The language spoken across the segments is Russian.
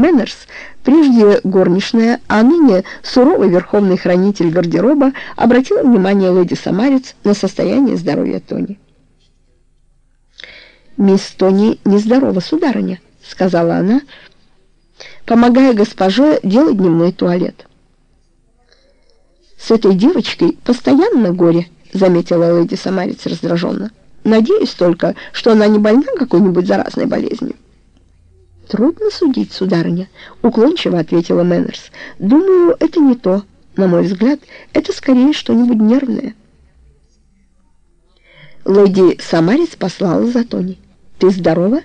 Мэннерс, прежде горничная, а ныне суровый верховный хранитель гардероба, обратила внимание леди Самарец на состояние здоровья Тони. «Мисс Тони нездорова, сударыня», — сказала она, помогая госпоже делать дневной туалет. «С этой девочкой постоянно горе», — заметила леди Самарец раздраженно. «Надеюсь только, что она не больна какой-нибудь заразной болезнью». «Трудно судить, сударыня», — уклончиво ответила Мэннерс. «Думаю, это не то. На мой взгляд, это скорее что-нибудь нервное». Леди Самарец послала за Тони. «Ты здорова?»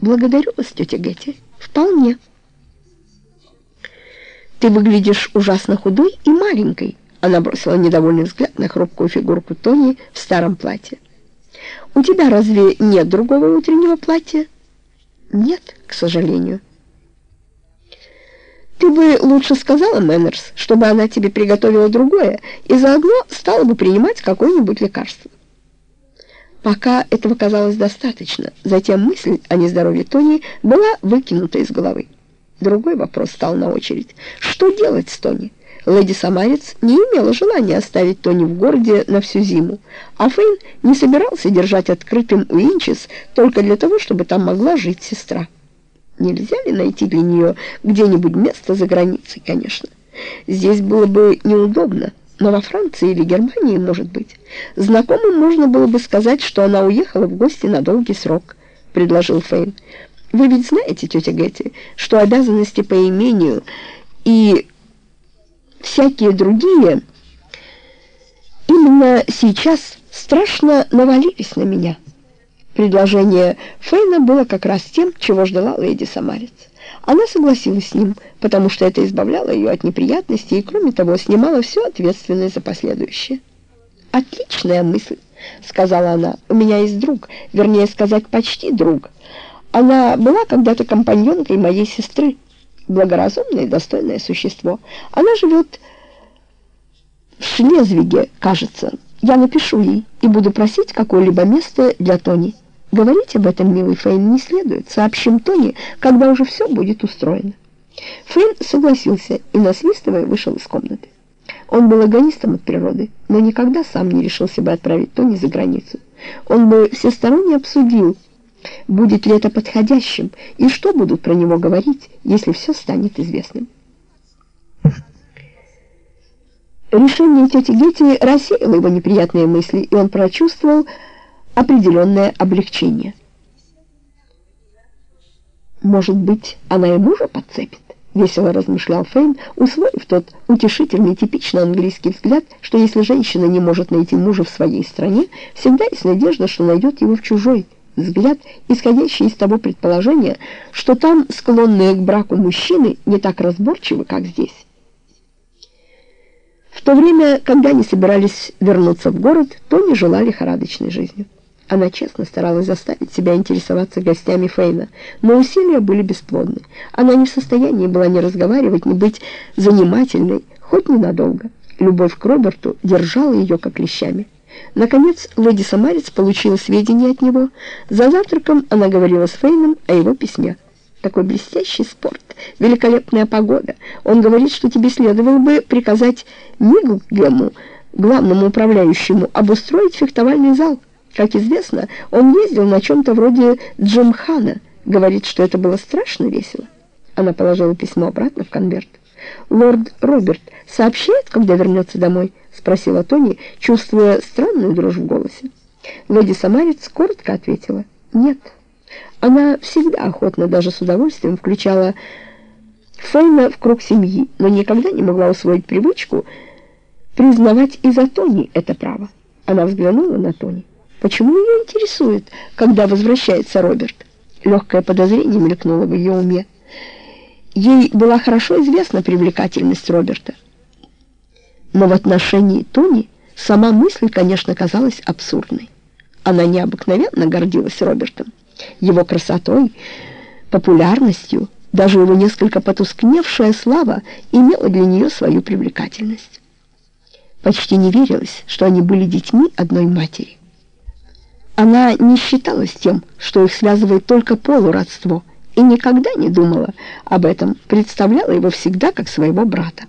«Благодарю вас, тетя Гетти. Вполне». «Ты выглядишь ужасно худой и маленькой», — она бросила недовольный взгляд на хрупкую фигурку Тони в старом платье. «У тебя разве нет другого утреннего платья?» Нет, к сожалению. Ты бы лучше сказала Мэннерс, чтобы она тебе приготовила другое, и заодно стала бы принимать какое-нибудь лекарство. Пока этого казалось достаточно, затем мысль о нездоровье Тони была выкинута из головы. Другой вопрос стал на очередь. Что делать с Тони? Леди Самарец не имела желания оставить Тони в городе на всю зиму, а Фейн не собирался держать открытым Уинчес только для того, чтобы там могла жить сестра. Нельзя ли найти для нее где-нибудь место за границей, конечно. Здесь было бы неудобно, но во Франции или Германии, может быть. Знакомым можно было бы сказать, что она уехала в гости на долгий срок, предложил Фейн. Вы ведь знаете, тетя Гетти, что обязанности по имению и всякие другие, именно сейчас страшно навалились на меня. Предложение Фейна было как раз тем, чего ждала леди Самарец. Она согласилась с ним, потому что это избавляло ее от неприятностей и, кроме того, снимало всю ответственность за последующее. «Отличная мысль», — сказала она. «У меня есть друг, вернее сказать, почти друг. Она была когда-то компаньонкой моей сестры» благоразумное и достойное существо. Она живет в Шлезвиге, кажется. Я напишу ей и буду просить какое-либо место для Тони. Говорить об этом, милый Фейн, не следует. Сообщим Тони, когда уже все будет устроено. Фейн согласился и, насвистывая, вышел из комнаты. Он был эгоистом от природы, но никогда сам не решился бы отправить Тони за границу. Он бы всесторонне обсудил, Будет ли это подходящим, и что будут про него говорить, если все станет известным? Решение тети Гетти рассеяло его неприятные мысли, и он прочувствовал определенное облегчение. «Может быть, она и мужа подцепит?» — весело размышлял Фейн, усвоив тот утешительный, типично английский взгляд, что если женщина не может найти мужа в своей стране, всегда есть надежда, что найдет его в чужой взгляд, исходящий из того предположения, что там склонные к браку мужчины не так разборчивы, как здесь. В то время, когда они собирались вернуться в город, Тони жила лихорадочной жизнью. Она честно старалась заставить себя интересоваться гостями Фейна, но усилия были бесплодны. Она не в состоянии была ни разговаривать, ни быть занимательной, хоть ненадолго. Любовь к Роберту держала ее как клещами. Наконец, леди Самарец получила сведения от него. За завтраком она говорила с Фейном о его письме. «Такой блестящий спорт, великолепная погода. Он говорит, что тебе следовало бы приказать Миглгему, главному управляющему, обустроить фехтовальный зал. Как известно, он ездил на чем-то вроде Джимхана. Говорит, что это было страшно весело». Она положила письмо обратно в конверт. «Лорд Роберт сообщает, когда вернется домой?» — спросила Тони, чувствуя странную дрожь в голосе. Леди Самарец коротко ответила «нет». Она всегда охотно, даже с удовольствием, включала Фейна в круг семьи, но никогда не могла усвоить привычку признавать и за Тони это право. Она взглянула на Тони. Почему ее интересует, когда возвращается Роберт? Легкое подозрение мелькнуло в ее уме. Ей была хорошо известна привлекательность Роберта. Но в отношении Тони сама мысль, конечно, казалась абсурдной. Она необыкновенно гордилась Робертом, его красотой, популярностью, даже его несколько потускневшая слава имела для нее свою привлекательность. Почти не верилось, что они были детьми одной матери. Она не считалась тем, что их связывает только полуродство, и никогда не думала об этом, представляла его всегда как своего брата.